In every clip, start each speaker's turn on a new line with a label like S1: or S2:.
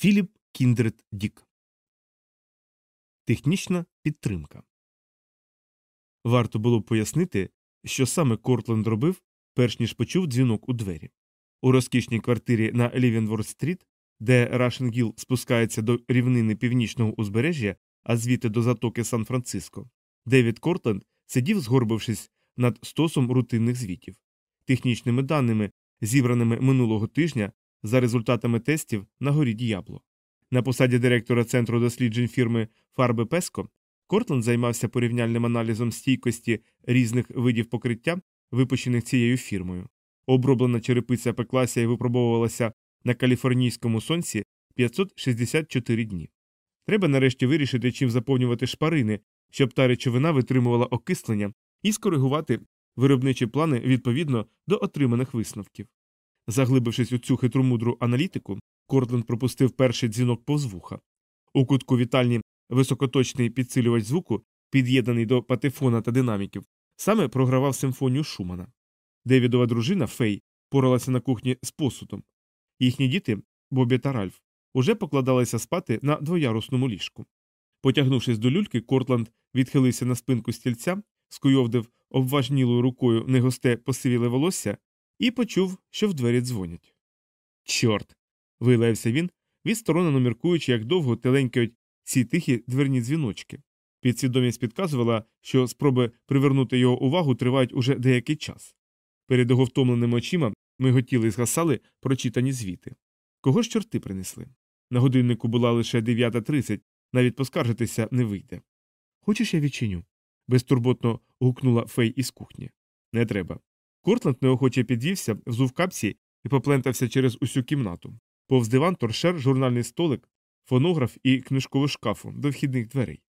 S1: Філіп Кіндред Дік. Технічна підтримка. Варто було б пояснити, що саме Кортленд робив, перш ніж почув дзвінок у двері. У розкішній квартирі на Лівенворт-стріт, де Рашен-Гілл спускається до рівнини північного узбережжя, а звідти до затоки Сан-Франциско, Девід Кортленд сидів, згорбившись над стосом рутинних звітів, технічними даними, зібраними минулого тижня за результатами тестів на горі Діабло. На посаді директора центру досліджень фірми Фарби Песко Кортленд займався порівняльним аналізом стійкості різних видів покриття, випущених цією фірмою. Оброблена черепиця пеклася і випробовувалася на каліфорнійському сонці 564 дні. Треба нарешті вирішити, чим заповнювати шпарини, щоб та речовина витримувала окислення, і скоригувати виробничі плани відповідно до отриманих висновків. Заглибившись у цю хитрумудру аналітику, Кортленд пропустив перший дзвінок повз вуха. У кутку вітальні високоточний підсилювач звуку, під'єднаний до патефона та динаміків, саме програвав симфонію Шумана. Девідова дружина Фей поралася на кухні з посудом. Їхні діти, Бобі та Ральф, уже покладалися спати на двоярусному ліжку. Потягнувшись до люльки, Кортланд відхилився на спинку стільця, скуйовдив обважнілою рукою негосте посивіле волосся і почув, що в двері дзвонять. Чорт. вилаявся він, відсторонено міркуючи, як довго теленькають ці тихі дверні дзвіночки. Підсвідомість підказувала, що спроби привернути його увагу тривають уже деякий час. Перед його втомленими очима миготіли і згасали прочитані звіти. Кого ж чорти принесли? На годиннику була лише 9.30, навіть поскаржитися не вийде. Хочеш, я відчиню? безтурботно гукнула Фей із кухні. Не треба. Кортланд неохоче підвівся, взув капці і поплентався через усю кімнату. Повз диван торшер, журнальний столик, фонограф і книжкову шкафу до вхідних дверей.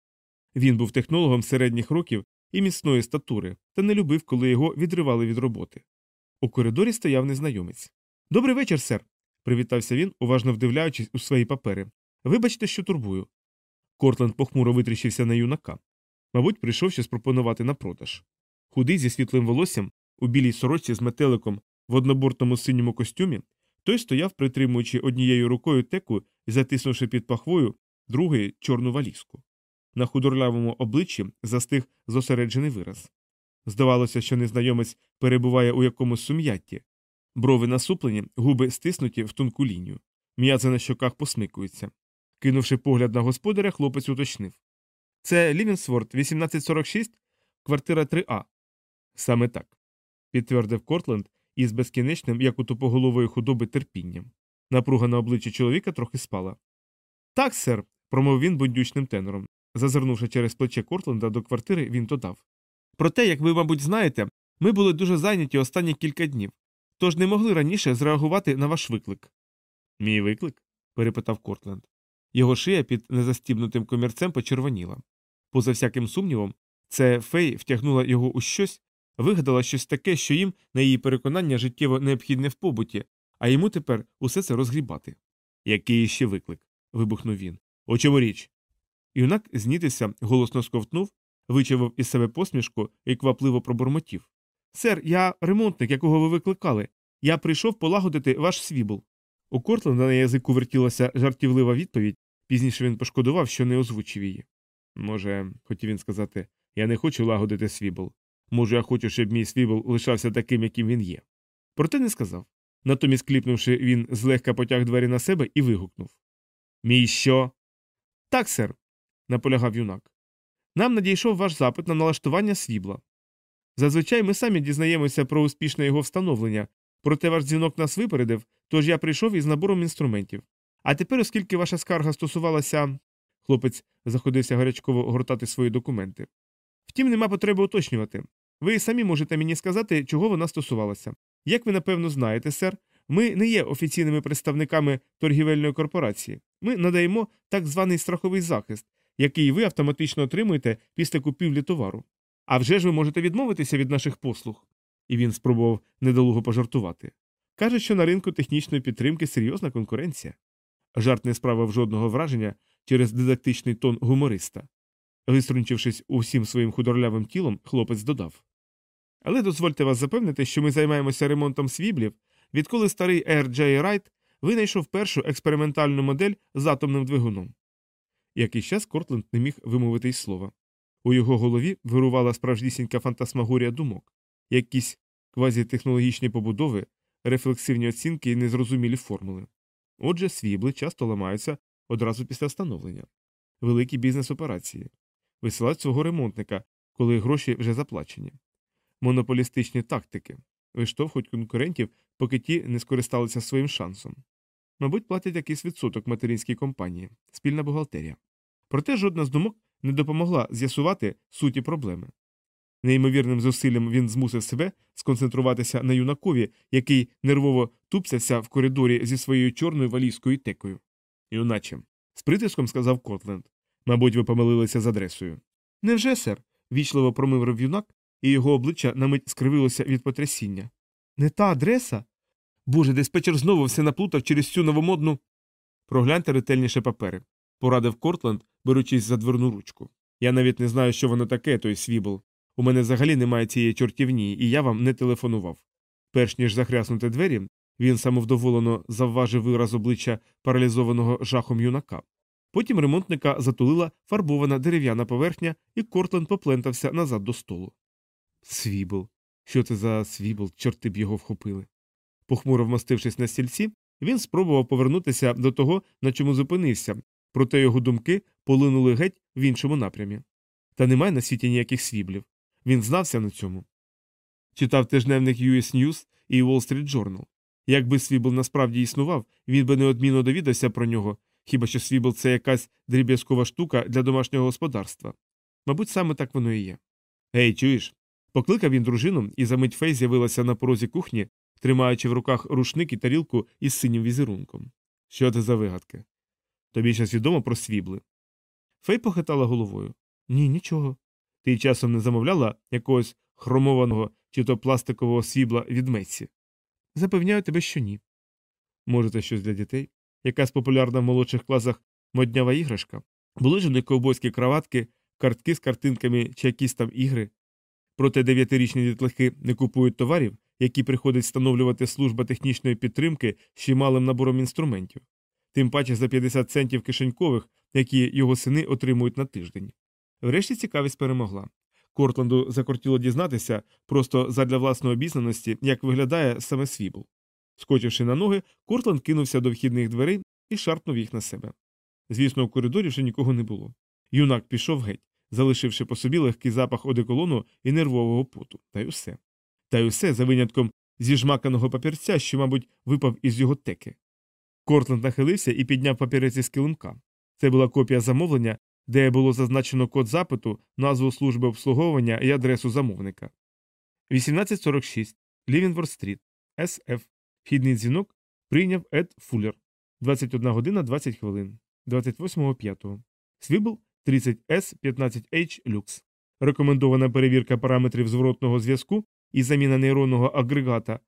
S1: Він був технологом середніх років і міцної статури, та не любив, коли його відривали від роботи. У коридорі стояв незнайомець. Добрий вечір, сер. привітався він, уважно вдивляючись у свої папери. Вибачте, що турбую. Кортленд похмуро витріщився на юнака. Мабуть, прийшов щось пропонувати на продаж. Худий зі світлим волоссям, у білій сорочці з метеликом в однобортному синьому костюмі, той стояв, притримуючи однією рукою теку і затиснувши під пахвою другої чорну валізку. На худорлявому обличчі застиг зосереджений вираз. Здавалося, що незнайомець перебуває у якомусь сум'ятті. Брови насуплені, губи стиснуті в тонку лінію. М'язи на щоках посмикуються. Кинувши погляд на господаря, хлопець уточнив. Це Лівінсворд, 1846, квартира 3А. Саме так, підтвердив Кортленд із безкінечним, як у тупоголової худоби, терпінням. Напруга на обличчі чоловіка трохи спала. Так, сер, промовив він будючним тенором. Зазирнувши через плече Кортленда до квартири, він додав. Проте, як ви, мабуть, знаєте, ми були дуже зайняті останні кілька днів, тож не могли раніше зреагувати на ваш виклик. Мій виклик? перепитав Кортленд. Його шия під незастібнутим комірцем почервоніла. Поза всяким сумнівом, це фей втягнула його у щось, вигадала щось таке, що їм, на її переконання, життєво необхідне в побуті, а йому тепер усе це розгрібати. Який ще виклик? вибухнув він. У чому річ? Юнак знітився, голосно сковтнув, вичавив із себе посмішку і квапливо пробурмотів. Сер, я ремонтник, якого ви викликали. Я прийшов полагодити ваш свібл. У Кортленда на язику вертілася жартівлива відповідь, пізніше він пошкодував, що не озвучив її. Може, хотів він сказати, я не хочу лагодити свібл. Може, я хочу, щоб мій свібл лишався таким, яким він є. Проте не сказав. Натомість, кліпнувши, він злегка потяг двері на себе і вигукнув Мій що? Так, сер, наполягав юнак. Нам надійшов ваш запит на налаштування свібла. Зазвичай ми самі дізнаємося про успішне його встановлення, проте ваш дзвінок нас випередив, тож я прийшов із набором інструментів. А тепер, оскільки ваша скарга стосувалася. Хлопець заходився гарячково гортати свої документи. Втім, нема потреби уточнювати. Ви самі можете мені сказати, чого вона стосувалася. Як ви напевно знаєте, сер, ми не є офіційними представниками торгівельної корпорації. Ми надаємо так званий страховий захист, який ви автоматично отримуєте після купівлі товару. А вже ж ви можете відмовитися від наших послуг. І він спробував недолуго пожартувати. Каже, що на ринку технічної підтримки серйозна конкуренція. Жарт не справив жодного враження через дидактичний тон гумориста. Виструнчившись усім своїм худорлявим тілом, хлопець додав. Але дозвольте вас запевнити, що ми займаємося ремонтом свіблів, відколи старий. Джей Райт винайшов першу експериментальну модель з атомним двигуном. Якийсь час Кортленд не міг вимовити й слова. У його голові вирувала справжнісінька фантасмагорія думок, якісь квазітехнологічні побудови, рефлексивні оцінки і незрозумілі формули. Отже, свібли часто ламаються одразу після встановлення, великі бізнес-операції, висилають свого ремонтника, коли гроші вже заплачені, монополістичні тактики, виштовхують конкурентів, поки ті не скористалися своїм шансом. Мабуть, платять якийсь відсоток материнській компанії, спільна бухгалтерія. Проте жодна з думок не допомогла з'ясувати суті проблеми. Неймовірним зусиллям він змусив себе сконцентруватися на юнакові, який нервово тупцявся в коридорі зі своєю чорною валізкою текою. Юначе, з притиском сказав Котленд. Мабуть, ви помилилися з адресою. Невже, сер? вічливо промиврив юнак, і його обличчя на мить скривилося від потрясіння. Не та адреса? Боже, диспетчер знову все наплутав через цю новомодну. Прогляньте ретельніше папери, порадив Кортленд, беручись за дверну ручку. Я навіть не знаю, що воно таке, той свібл. У мене взагалі немає цієї чортівні, і я вам не телефонував. Перш ніж захряснути двері, він самовдоволено завважив вираз обличчя паралізованого жахом юнака. Потім ремонтника затулила фарбована дерев'яна поверхня, і Кортленд поплентався назад до столу. Свібл. Що це за свібл, чорти б його вхопили. Похмуро вмостившись на стільці, він спробував повернутися до того, на чому зупинився, проте його думки полинули геть в іншому напрямі. Та немає на світі ніяких свіблів. Він знався на цьому. Читав тижневник US News і Wall Street Journal. Якби свібл насправді існував, він би неодмінно довідався про нього, хіба що свібл це якась дріб'язкова штука для домашнього господарства. Мабуть, саме так воно і є. Гей, чуєш? Покликав він дружину, і за мить Фей з'явилася на порозі кухні, тримаючи в руках рушник і тарілку із синім візерунком. Що це за вигадки? Тобі щось відомо про свібли? Фей похитала головою. Ні, нічого. Ти часом не замовляла якогось хромованого чи то пластикового свібла від Месі? Запевняю тебе, що ні. Може, це щось для дітей? Якась популярна в молодших класах моднява іграшка? Були ж у них ковбойські краватки, картки з картинками чи якісь там ігри. Проте дев'ятирічні дітлахи не купують товарів, які приходить встановлювати служба технічної підтримки з чималим набором інструментів, тим паче за 50 центів кишенькових, які його сини отримують на тиждень. Врешті цікавість перемогла. Кортленду закортіло дізнатися просто задля власної обізнаності, як виглядає саме свібл. Скочивши на ноги, Кортленд кинувся до вхідних дверей і шарпнув їх на себе. Звісно, у коридорі вже нікого не було. Юнак пішов геть, залишивши по собі легкий запах одеколону і нервового поту, та й усе. Та й усе за винятком зіжмаканого папірця, що, мабуть, випав із його теки. Кортленд нахилився і підняв папірець із килимка. Це була копія замовлення, де було зазначено код запиту, назву служби обслуговування і адресу замовника. 1846 Лівенворт-стріт, СФ. Вхідний дзвінок прийняв Ед Фуллер. 21 година 20 хвилин. 28.05. Свібл 30С 15H люкс. Рекомендована перевірка параметрів зворотного зв'язку і заміна нейронного агрегата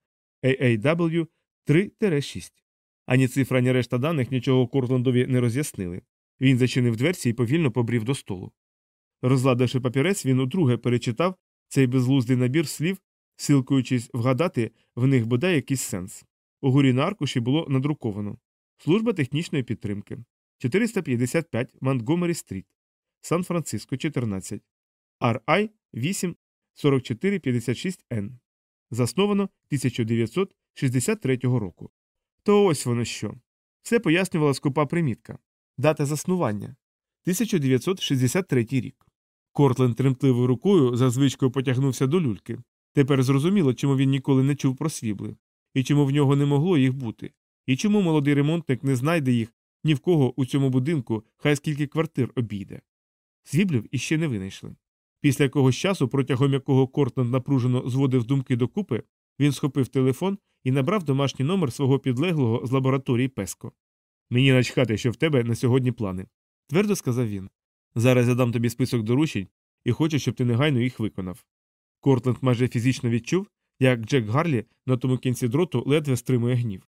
S1: AAW 3-6. Ані цифра, ані решта даних нічого Кортландові не роз'яснили. Він зачинив дверці і повільно побрів до столу. Розладивши папірець, він удруге перечитав цей безглуздий набір слів, силкуючись вгадати в них бодай якийсь сенс. Угорі на аркуші було надруковано Служба технічної підтримки 455 Монтгомері Стріт, Сан-Франциско, 14, RI 8 44 56 Н. Засновано 1963 року. То ось воно що. Все пояснювала скупа примітка. Дата заснування 1963 рік. Кортленд тремтливою рукою за звичкою потягнувся до люльки. Тепер зрозуміло, чому він ніколи не чув про свібли, і чому в нього не могло їх бути, і чому молодий ремонтник не знайде їх ні в кого у цьому будинку, хай скільки квартир обійде. Свіблів іще не винайшли. Після якогось часу, протягом якого Кортленд напружено зводив думки докупи, він схопив телефон і набрав домашній номер свого підлеглого з лабораторії Песко. Мені начхати, що в тебе на сьогодні плани, твердо сказав він. Зараз я дам тобі список доручень і хочу, щоб ти негайно їх виконав. Кортленд майже фізично відчув, як Джек Гарлі на тому кінці дроту ледве стримує гнів.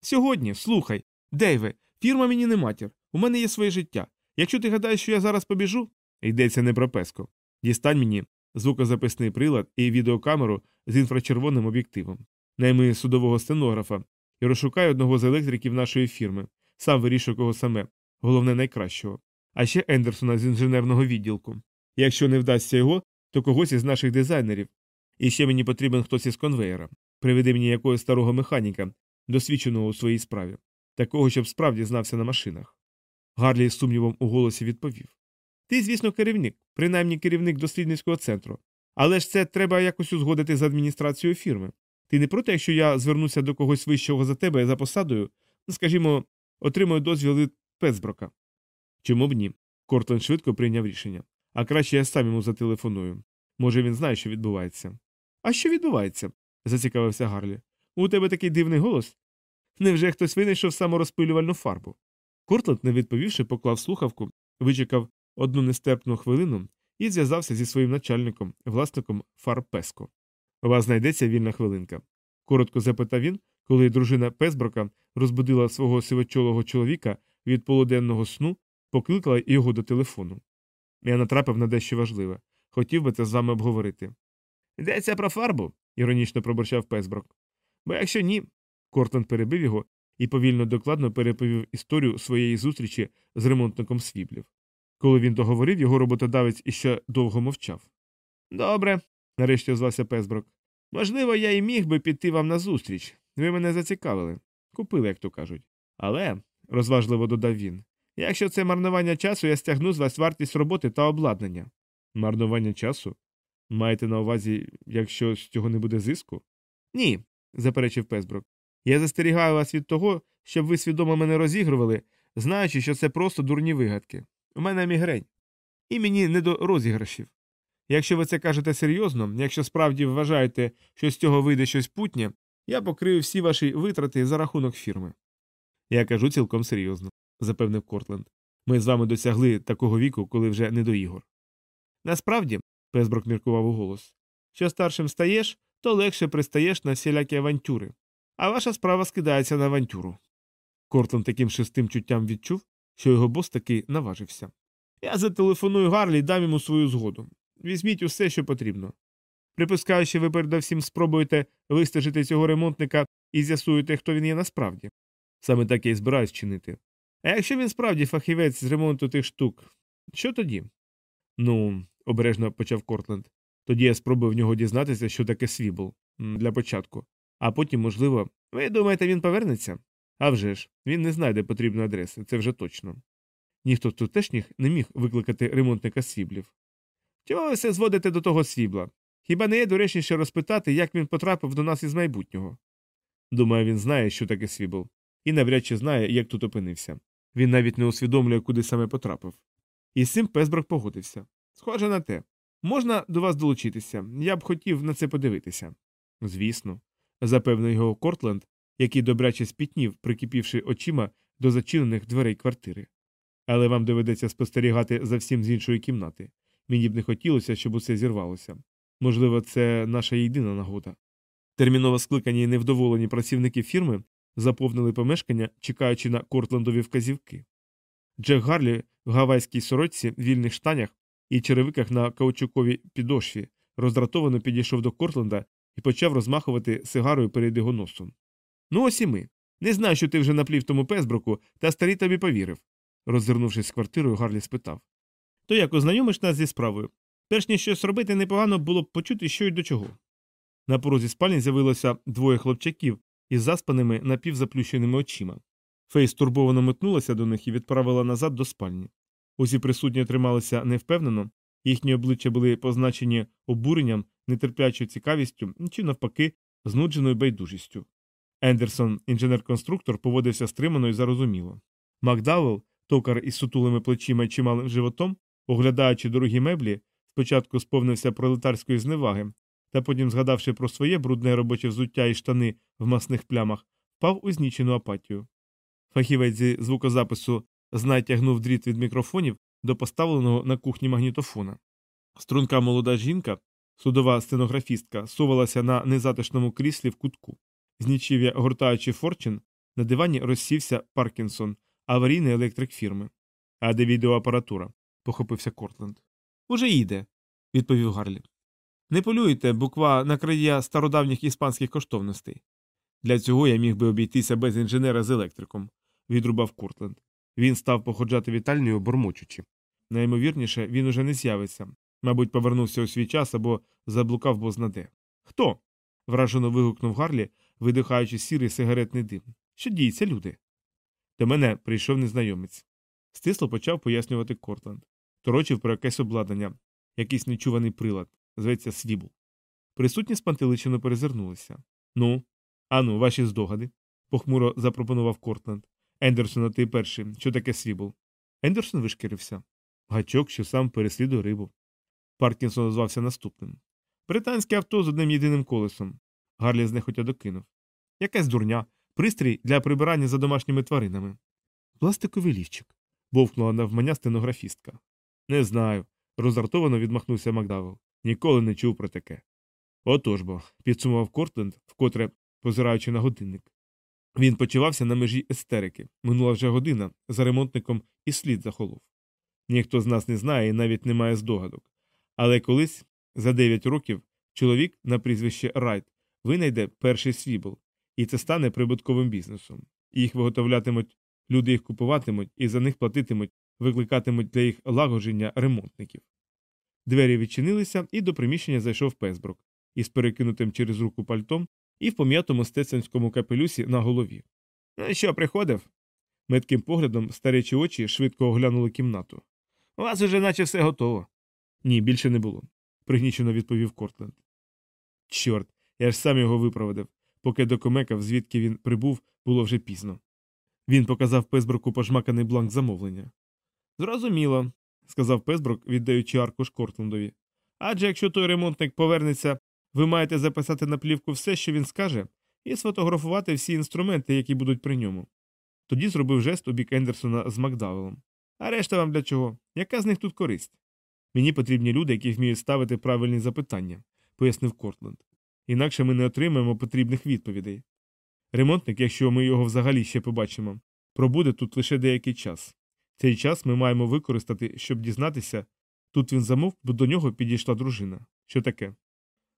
S1: Сьогодні, слухай, Дейве, фірма мені не матір. У мене є своє життя. Якщо ти гадаєш, що я зараз побіжу, йдеться не про песко. Дістань мені звукозаписний прилад і відеокамеру з інфрачервоним об'єктивом, найми судового стенографа і розшукаю одного з електриків нашої фірми, сам вирішую кого саме, головне найкращого. А ще Ендерсона з інженерного відділку. Якщо не вдасться його, то когось із наших дизайнерів. І ще мені потрібен хтось із конвейера. Приведи мені якогось старого механіка, досвідченого у своїй справі, такого, щоб справді знався на машинах. Гарлі з сумнівом у голосі відповів Ти, звісно, керівник, принаймні керівник дослідницького центру. Але ж це треба якось узгодити з адміністрацією фірми. Ти не проти, якщо я звернуся до когось вищого за тебе за посадою, скажімо, отримую дозвіл від Пецброка. Чому б ні? Кортленд швидко прийняв рішення. А краще я сам йому зателефоную. Може, він знає, що відбувається. А що відбувається? зацікавився Гарлі. У тебе такий дивний голос? Невже хтось винайшов саморозпилювальну фарбу? Кортленд, не відповівши, поклав слухавку, вичекав одну нестерпну хвилину і зв'язався зі своїм начальником, власником фарб Песко. У вас знайдеться вільна хвилинка. Коротко запитав він, коли дружина Песброка розбудила свого сивочолого чоловіка від полуденного сну, покликала його до телефону. Я натрапив на дещо важливе. Хотів би це з вами обговорити. Йдеться про фарбу, іронічно пробурчав Песброк. Бо якщо ні. Кортленд перебив його і повільно докладно переповів історію своєї зустрічі з ремонтником свіблів. Коли він договорив, його роботодавець іще довго мовчав. Добре, нарешті озвався Песброк. Можливо, я і міг би піти вам на зустріч. Ви мене зацікавили. Купили, як то кажуть. Але, розважливо додав він, якщо це марнування часу, я стягну з вас вартість роботи та обладнання. Марнування часу? Маєте на увазі, якщо з цього не буде зиску? Ні, заперечив Песброк. Я застерігаю вас від того, щоб ви свідомо мене розігрували, знаючи, що це просто дурні вигадки. У мене мігрень. І мені не до розіграшів. Якщо ви це кажете серйозно, якщо справді вважаєте, що з цього вийде щось путнє, я покрию всі ваші витрати за рахунок фірми. Я кажу цілком серйозно, запевнив Кортленд. Ми з вами досягли такого віку, коли вже не до ігор. Насправді, Песброк міркував у голос, що старшим стаєш, то легше пристаєш на всілякі авантюри, а ваша справа скидається на авантюру. Кортленд таким шестим чуттям відчув, що його бос таки наважився. Я зателефоную Гарлі і дам йому свою згоду. Візьміть усе, що потрібно. Припускаю, що ви передовсім спробуєте вистежити цього ремонтника і з'ясуєте, хто він є насправді. Саме так я і збираюсь чинити. А якщо він справді фахівець з ремонту тих штук, що тоді? Ну, обережно почав Кортленд. Тоді я спробую в нього дізнатися, що таке свібл для початку. А потім, можливо, ви думаєте, він повернеться? А вже ж, він не знайде потрібної адреси, це вже точно. Ніхто з тутешніх не міг викликати ремонтника свіблів. Чого ви все зводите до того свібла? Хіба не є доречніше розпитати, як він потрапив до нас із майбутнього? Думаю, він знає, що таке свібл, і навряд чи знає, як тут опинився. Він навіть не усвідомлює, куди саме потрапив. І з цим Песброк погодився. Схоже на те. Можна до вас долучитися, я б хотів на це подивитися. Звісно, запевнив його Кортленд, який добряче спітнів, прикипівши очима до зачинених дверей квартири. Але вам доведеться спостерігати за всім з іншої кімнати. Мені б не хотілося, щоб усе зірвалося. Можливо, це наша єдина нагода. Терміново скликані і невдоволені працівники фірми заповнили помешкання, чекаючи на Кортлендові вказівки. Джек Гарлі в гавайській сорочці, вільних штанях і черевиках на каучуковій підошві роздратовано підійшов до Кортленда і почав розмахувати сигарою перед його носом. Ну, ось і ми. Не знаю, що ти вже наплів тому пезброку, та старий тобі повірив. роззирнувшись з квартирою, Гарлі спитав. То як ознайомиш нас зі справою? Перш ніж щось робити, непогано було б почути, що й до чого. На порозі спальні з'явилося двоє хлопчаків із заспаними напівзаплющеними очима. Фейс турбовано метнулася до них і відправила назад до спальні. Усі присутні трималися невпевнено, їхні обличчя були позначені обуренням, нетерплячою цікавістю чи, навпаки, знудженою байдужістю. Ендерсон, інженер-конструктор, поводився стримано і зарозуміло. Макдауел, токар із сутулими плечима і чималим животом, оглядаючи дорогі меблі, спочатку сповнився пролетарської зневаги, та потім, згадавши про своє брудне робоче взуття і штани в масних плямах, впав у знічену апатію. Фахівець зі звукозапису знайтягнув дріт від мікрофонів до поставленого на кухні магнітофона. Струнка молода жінка, судова стенографістка, сувалася на незатишному кріслі в кутку. Знічів'я гортаючи Форчин, на дивані розсівся Паркінсон, аварійний електрик фірми. А де відеоапаратура? похопився Кортленд. Уже їде, відповів Гарлі. Не полюйте, буква на края стародавніх іспанських коштовностей. Для цього я міг би обійтися без інженера з електриком, відрубав Куртленд. Він став походжати вітальнею, бормочучи. Наймовірніше, він уже не з'явиться. Мабуть, повернувся у свій час або заблукав бознаде. Хто? вражено вигукнув Гарлі, видихаючи сірий сигаретний дим. Що діється, люди? До мене прийшов незнайомець. Стисло почав пояснювати Кортланд. Торочив про якесь обладнання, якийсь нечуваний прилад, зветься свібл. Присутні спантеличено перезирнулися. Ну, ану, ваші здогади, похмуро запропонував Кортленд. Ендерсон, ти перший. Що таке свібл? Ендерсон вишкірився. Гачок, що сам переслідує рибу. Паркінсон назвався наступним. Британське авто з одним єдиним колесом. Гарлі знехотя докинув. Якась дурня, пристрій для прибирання за домашніми тваринами. Пластиковий лівчик. бовкнула навмання стенографістка. Не знаю. розартовано відмахнувся Макдавел. Ніколи не чув про таке. Отож бо, підсумував Кортленд, вкотре позираючи на годинник. Він почувався на межі істерики. Минула вже година, за ремонтником і слід захолов. Ніхто з нас не знає і навіть не має здогадок. Але колись, за дев'ять років, чоловік на прізвище Райт винайде перший свібл, і це стане прибутковим бізнесом. Їх виготовлятимуть, люди їх купуватимуть і за них платитимуть, викликатимуть для їх лагодження ремонтників. Двері відчинилися, і до приміщення зайшов Песброк із перекинутим через руку пальтом і в пом'ятому стеценському капелюсі на голові. Ну що, приходив? Метким поглядом старечі очі швидко оглянули кімнату. У вас уже наче все готово. Ні, більше не було, пригнічено відповів Кортленд. Чорт, я ж сам його випроводив. Поки докумекав, звідки він прибув, було вже пізно. Він показав Песброку пожмаканий бланк замовлення. Зрозуміло, сказав Песброк, віддаючи аркуш Кортлендові. Адже якщо той ремонтник повернеться, ви маєте записати на плівку все, що він скаже, і сфотографувати всі інструменти, які будуть при ньому. Тоді зробив жест у бік Ендерсона з Макдавелом. А решта вам для чого? Яка з них тут користь? Мені потрібні люди, які вміють ставити правильні запитання, пояснив Кортленд. Інакше ми не отримаємо потрібних відповідей. Ремонтник, якщо ми його взагалі ще побачимо, пробуде тут лише деякий час. Цей час ми маємо використати, щоб дізнатися. Тут він замовк, бо до нього підійшла дружина. Що таке?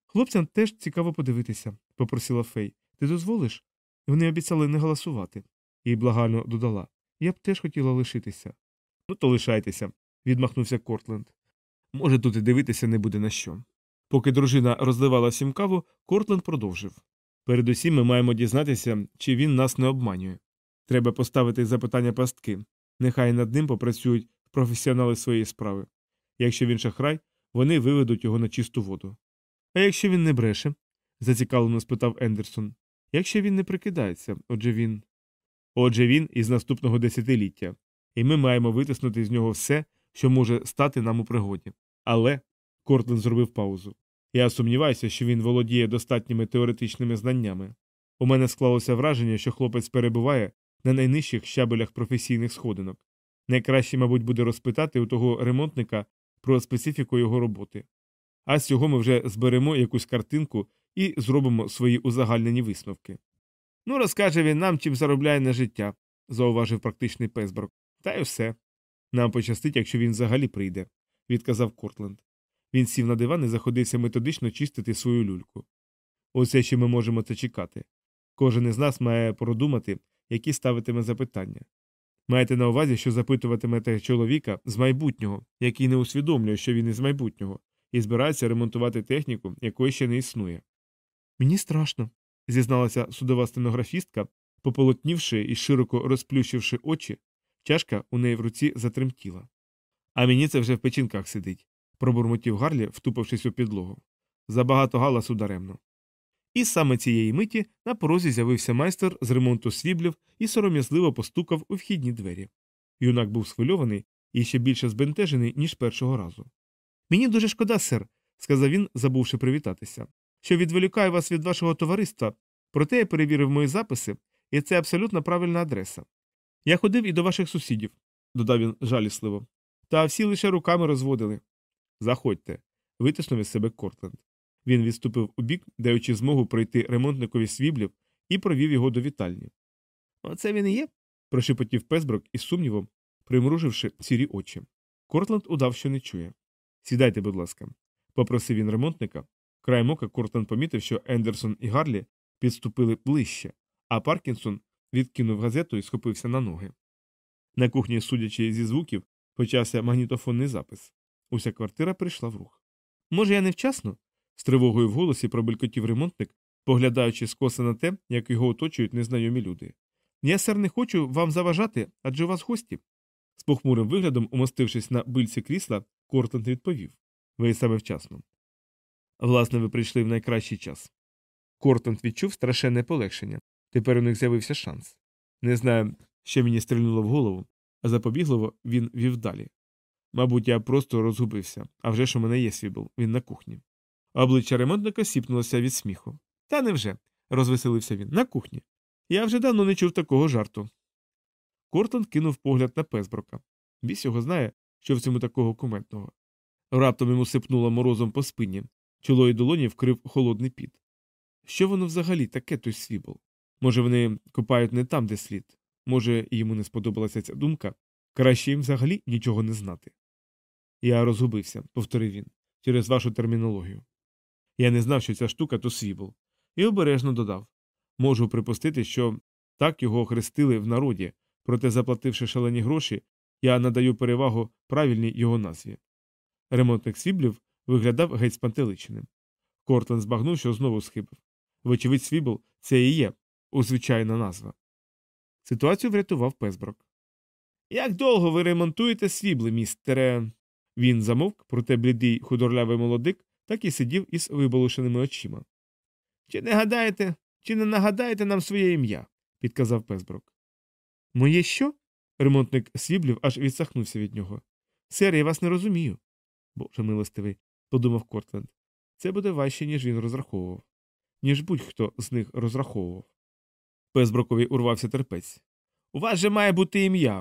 S1: Хлопцям теж цікаво подивитися, попросила Фей. Ти дозволиш? Вони обіцяли не голосувати. І благально додала. Я б теж хотіла лишитися. Ну, то лишайтеся, відмахнувся Кортленд. Може, тут і дивитися не буде на що. Поки дружина розливала всім каву, Кортленд продовжив. Передусім ми маємо дізнатися, чи він нас не обманює. Треба поставити запитання пастки. Нехай над ним попрацюють професіонали своєї справи. Якщо він шахрай, вони виведуть його на чисту воду. А якщо він не бреше? зацікавлено спитав Ендерсон. Якщо він не прикидається, отже він. Отже він із наступного десятиліття, і ми маємо витиснути з нього все, що може стати нам у пригоді. Але. Кортленд зробив паузу. Я сумніваюся, що він володіє достатніми теоретичними знаннями. У мене склалося враження, що хлопець перебуває на найнижчих щабелях професійних сходинок. Найкраще, мабуть, буде розпитати у того ремонтника про специфіку його роботи. А з цього ми вже зберемо якусь картинку і зробимо свої узагальнені висновки. Ну, розкаже він нам, чим заробляє на життя, зауважив практичний Песброк. Та й все. Нам пощастить, якщо він взагалі прийде, відказав Кортленд. Він сів на диван і заходився методично чистити свою люльку. Усе, що ми можемо це чекати. Кожен із нас має продумати, які ставитиме запитання. Маєте на увазі, що запитуватимете чоловіка з майбутнього, який не усвідомлює, що він із майбутнього, і збирається ремонтувати техніку, якої ще не існує. Мені страшно, зізналася судова стенографістка, пополотнівши і широко розплющивши очі, чашка у неї в руці затремтіла. А мені це вже в печінках сидить, пробурмотів Гарлі, втупившись у підлогу. Забагато галасу даремно. І саме цієї миті на порозі з'явився майстер з ремонту свіблів і сором'язливо постукав у вхідні двері. Юнак був схвильований і ще більше збентежений, ніж першого разу. Мені дуже шкода, сер, сказав він, забувши привітатися, що відволікаю вас від вашого товариства, проте я перевірив мої записи, і це абсолютно правильна адреса. Я ходив і до ваших сусідів, додав він жалісливо, та всі лише руками розводили. Заходьте, витиснув із себе Кортленд. Він відступив у бік, даючи змогу пройти ремонтникові свіблів, і провів його до вітальні. Оце він і є? прошепотів Песброк із сумнівом, примруживши сірі очі. Кортленд удав, що не чує. Сідайте, будь ласка, попросив він ремонтника. Краєм ока Кортленд помітив, що Ендерсон і Гарлі підступили ближче, а Паркінсон відкинув газету і схопився на ноги. На кухні, судячи зі звуків, почався магнітофонний запис. Уся квартира прийшла в рух. Може, я невчасно? з тривогою в голосі пробелькотів ремонтник, поглядаючи скоса на те, як його оточують незнайомі люди. Я, сер, не хочу вам заважати, адже у вас гості. З похмурим виглядом, умостившись на бильці крісла, Кортленд відповів Ви саме вчасно. Власне, ви прийшли в найкращий час. Кортленд відчув страшенне полегшення. Тепер у них з'явився шанс. Не знаю, що мені стрільнуло в голову, а запобігливо він вів далі. Мабуть, я просто розгубився, а вже ж у мене є свібл, він на кухні. Обличчя ремонтника сіпнулося від сміху. Та невже, розвеселився він, на кухні. Я вже давно не чув такого жарту. Кортон кинув погляд на Песброка. Біс його знає, що в цьому такого кументного. Раптом йому сипнуло морозом по спині, чоло й долоні вкрив холодний піт. Що воно взагалі таке той свібл? Може, вони копають не там, де слід, може, йому не сподобалася ця думка, краще їм взагалі нічого не знати. Я розгубився, повторив він, через вашу термінологію. Я не знав, що ця штука то свібл, і обережно додав можу припустити, що так його хрестили в народі, проте, заплативши шалені гроші, я надаю перевагу правильній його назві. Ремонтник свіблів виглядав геть спантеличеним. Кортленд збагнув, що знову схибив. Вочевидь, свібл це і є узвичайна назва. Ситуацію врятував Песбрук. Як довго ви ремонтуєте свібли, містере? Він замовк, проте блідий худорлявий молодик так і сидів із виболошеними очима. Чи не гадаєте, чи не нагадаєте нам своє ім'я? підказав Песброк. Моє що? Ремонтник свіблів аж відсахнувся від нього. Сер, я вас не розумію. Боже милостивий, подумав Кортленд. Це буде важче, ніж він розраховував, ніж будь-хто з них розраховував. Песброкові урвався терпець. У вас же має бути ім'я.